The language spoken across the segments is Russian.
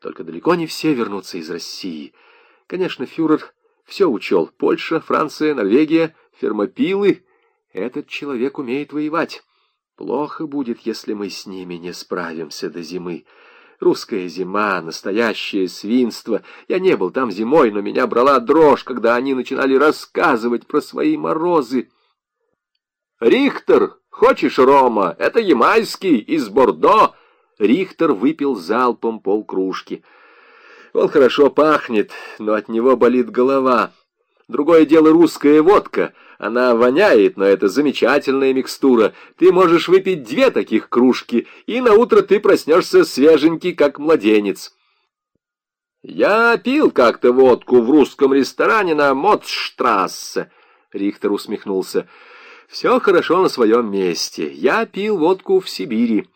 Только далеко не все вернутся из России. Конечно, фюрер все учел. Польша, Франция, Норвегия, фермопилы. Этот человек умеет воевать. Плохо будет, если мы с ними не справимся до зимы. Русская зима, настоящее свинство. Я не был там зимой, но меня брала дрожь, когда они начинали рассказывать про свои морозы. «Рихтер, хочешь рома? Это ямайский, из Бордо!» Рихтер выпил залпом полкружки. Он хорошо пахнет, но от него болит голова. Другое дело русская водка. Она воняет, но это замечательная микстура. Ты можешь выпить две таких кружки, и на утро ты проснешься свеженький, как младенец. Я пил как-то водку в русском ресторане на Мотштрассе. Рихтер усмехнулся. Все хорошо на своем месте. Я пил водку в Сибири.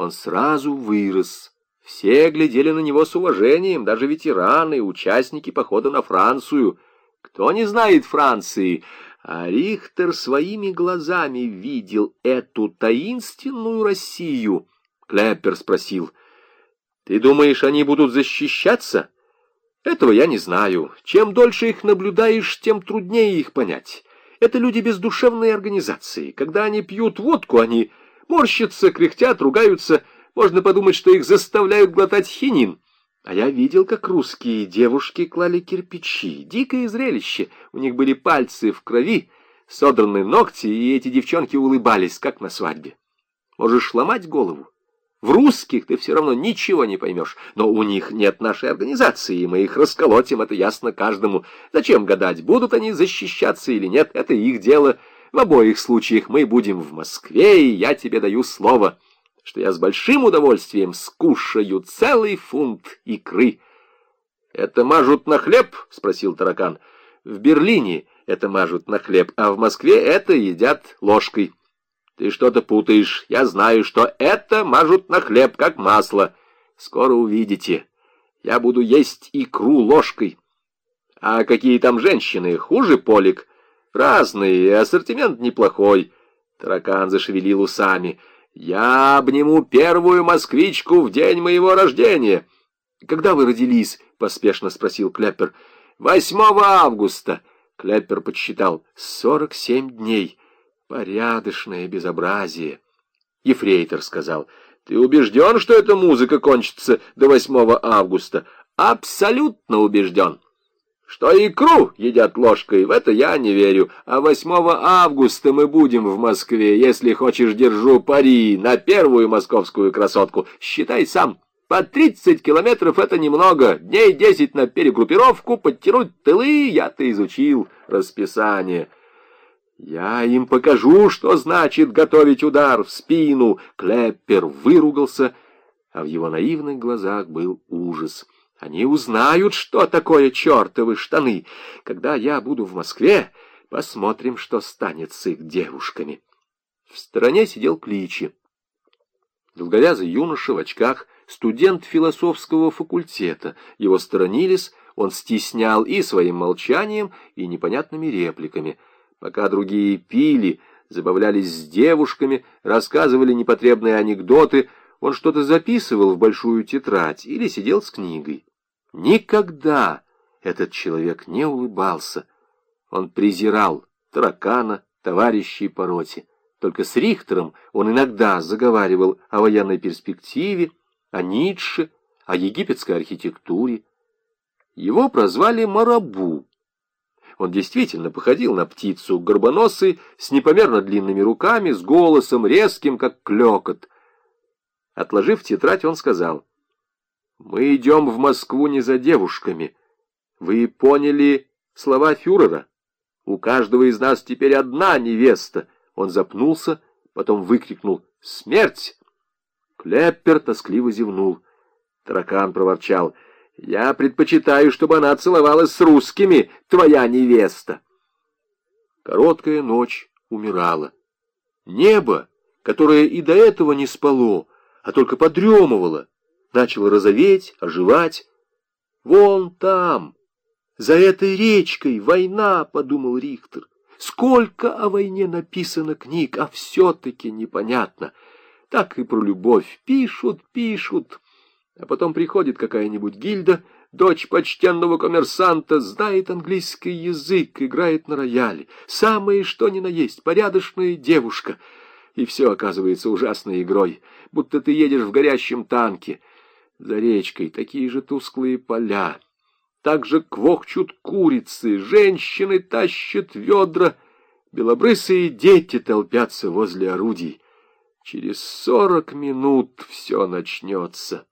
Он сразу вырос. Все глядели на него с уважением, даже ветераны, участники похода на Францию. Кто не знает Франции? А Рихтер своими глазами видел эту таинственную Россию. Клеппер спросил, «Ты думаешь, они будут защищаться?» «Этого я не знаю. Чем дольше их наблюдаешь, тем труднее их понять. Это люди без душевной организации. Когда они пьют водку, они Морщатся, кряхтят, ругаются. Можно подумать, что их заставляют глотать хинин. А я видел, как русские девушки клали кирпичи. Дикое зрелище. У них были пальцы в крови, содранные ногти, и эти девчонки улыбались, как на свадьбе. Можешь ломать голову. В русских ты все равно ничего не поймешь. Но у них нет нашей организации, и мы их расколотим, это ясно каждому. Зачем гадать, будут они защищаться или нет, это их дело. В обоих случаях мы будем в Москве, и я тебе даю слово, что я с большим удовольствием скушаю целый фунт икры. — Это мажут на хлеб? — спросил таракан. — В Берлине это мажут на хлеб, а в Москве это едят ложкой. Ты что-то путаешь. Я знаю, что это мажут на хлеб, как масло. Скоро увидите. Я буду есть икру ложкой. А какие там женщины? Хуже Полик? Разные, ассортимент неплохой. Таракан зашевелил усами. Я обниму первую москвичку в день моего рождения. Когда вы родились? Поспешно спросил Клеппер. Восьмого августа. Клеппер подсчитал. Сорок семь дней. Порядочное безобразие. Ефрейтор сказал. Ты убежден, что эта музыка кончится до восьмого августа? Абсолютно убежден. Что икру едят ложкой, в это я не верю. А 8 августа мы будем в Москве. Если хочешь, держу пари на первую московскую красотку. Считай сам. По 30 километров это немного. Дней 10 на перегруппировку, подтянуть тылы. Я-то изучил расписание. Я им покажу, что значит готовить удар в спину. Клеппер выругался, а в его наивных глазах был ужас. Они узнают, что такое чертовы штаны. Когда я буду в Москве, посмотрим, что станет с их девушками. В стороне сидел Кличи. Долговязый юноша в очках, студент философского факультета. Его сторонились, он стеснял и своим молчанием, и непонятными репликами. Пока другие пили, забавлялись с девушками, рассказывали непотребные анекдоты, он что-то записывал в большую тетрадь или сидел с книгой. Никогда этот человек не улыбался. Он презирал таракана, товарищей по роте. Только с Рихтером он иногда заговаривал о военной перспективе, о Ницше, о египетской архитектуре. Его прозвали Марабу. Он действительно походил на птицу горбоносый, с непомерно длинными руками, с голосом резким, как клекот. Отложив тетрадь, он сказал — мы идем в Москву не за девушками. Вы поняли слова фюрера? У каждого из нас теперь одна невеста. Он запнулся, потом выкрикнул «Смерть!». Клеппер тоскливо зевнул. Таракан проворчал «Я предпочитаю, чтобы она целовалась с русскими, твоя невеста». Короткая ночь умирала. Небо, которое и до этого не спало, а только подремывало, начал розоветь, оживать. «Вон там, за этой речкой, война», — подумал Рихтер. «Сколько о войне написано книг, а все-таки непонятно. Так и про любовь пишут, пишут, А потом приходит какая-нибудь гильда, дочь почтенного коммерсанта, знает английский язык, играет на рояле. Самое что ни на есть, порядочная девушка. И все оказывается ужасной игрой, будто ты едешь в горящем танке. За речкой такие же тусклые поля. Также квохчут курицы, женщины тащат ведра, белобрысые дети толпятся возле орудий. Через сорок минут все начнется.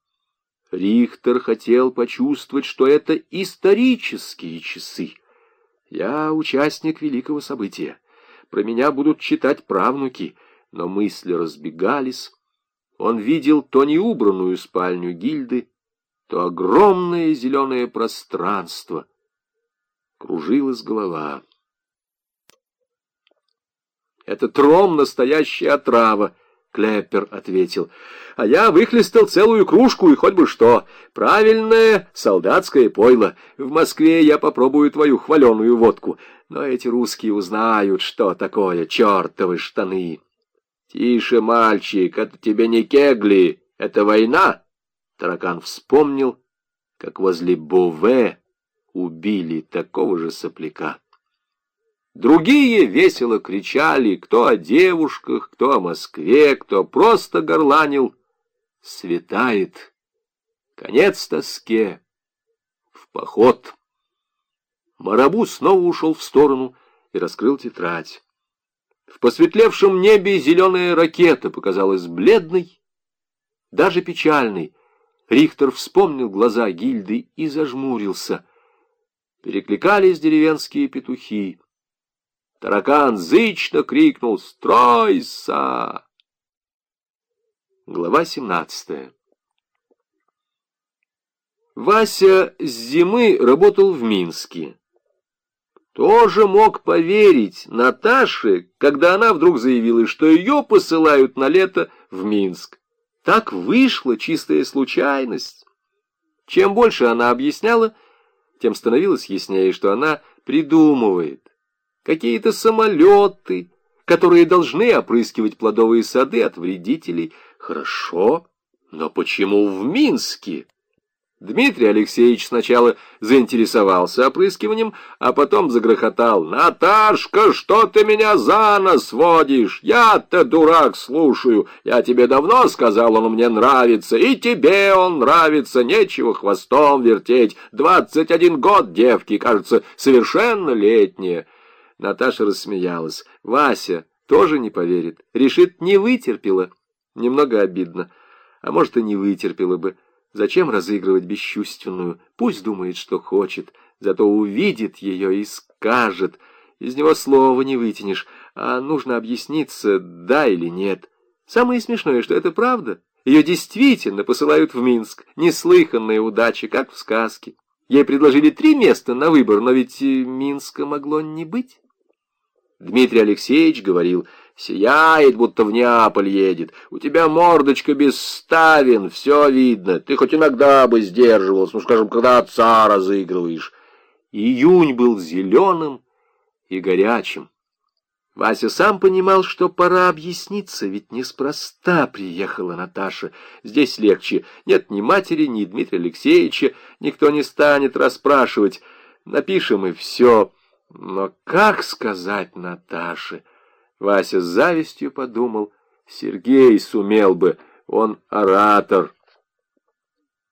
Рихтер хотел почувствовать, что это исторические часы. Я участник великого события. Про меня будут читать правнуки, но мысли разбегались. Он видел то неубранную спальню гильды, то огромное зеленое пространство. Кружилась голова. Это тром настоящая отрава, Клеппер ответил. А я выхлестал целую кружку, и хоть бы что. Правильное солдатское пойло. В Москве я попробую твою хваленую водку. Но эти русские узнают, что такое чертовы штаны. Тише, мальчик, это тебе не кегли, это война. Таракан вспомнил, как возле Бове убили такого же сопляка. Другие весело кричали, кто о девушках, кто о Москве, кто просто горланил. Светает. Конец тоске. В поход. Марабу снова ушел в сторону и раскрыл тетрадь. В посветлевшем небе зеленая ракета показалась бледной, даже печальной. Рихтер вспомнил глаза гильды и зажмурился. Перекликались деревенские петухи. Таракан зычно крикнул «Стройся!». Глава 17 Вася с зимы работал в Минске. Тоже мог поверить Наташе, когда она вдруг заявила, что ее посылают на лето в Минск. Так вышла чистая случайность. Чем больше она объясняла, тем становилось яснее, что она придумывает какие-то самолеты, которые должны опрыскивать плодовые сады от вредителей. Хорошо, но почему в Минске? Дмитрий Алексеевич сначала заинтересовался опрыскиванием, а потом загрохотал. «Наташка, что ты меня за нос водишь? Я-то, дурак, слушаю. Я тебе давно сказал, он мне нравится, и тебе он нравится. Нечего хвостом вертеть. Двадцать один год девки, кажется, совершеннолетняя». Наташа рассмеялась. Вася тоже не поверит. Решит, не вытерпела. Немного обидно. А может, и не вытерпела бы. Зачем разыгрывать бесчувственную? Пусть думает, что хочет. Зато увидит ее и скажет. Из него слова не вытянешь. А нужно объясниться, да или нет. Самое смешное, что это правда. Ее действительно посылают в Минск. Неслыханная удача, как в сказке. Ей предложили три места на выбор, но ведь Минска могло не быть. Дмитрий Алексеевич говорил, «Сияет, будто в Неаполь едет. У тебя мордочка без ставен, все видно. Ты хоть иногда бы сдерживался, ну, скажем, когда отца разыгрываешь». Июнь был зеленым и горячим. Вася сам понимал, что пора объясниться, ведь неспроста приехала Наташа. Здесь легче. Нет ни матери, ни Дмитрия Алексеевича, никто не станет расспрашивать. Напишем и все. Но как сказать Наташе? Вася с завистью подумал, Сергей сумел бы, он оратор.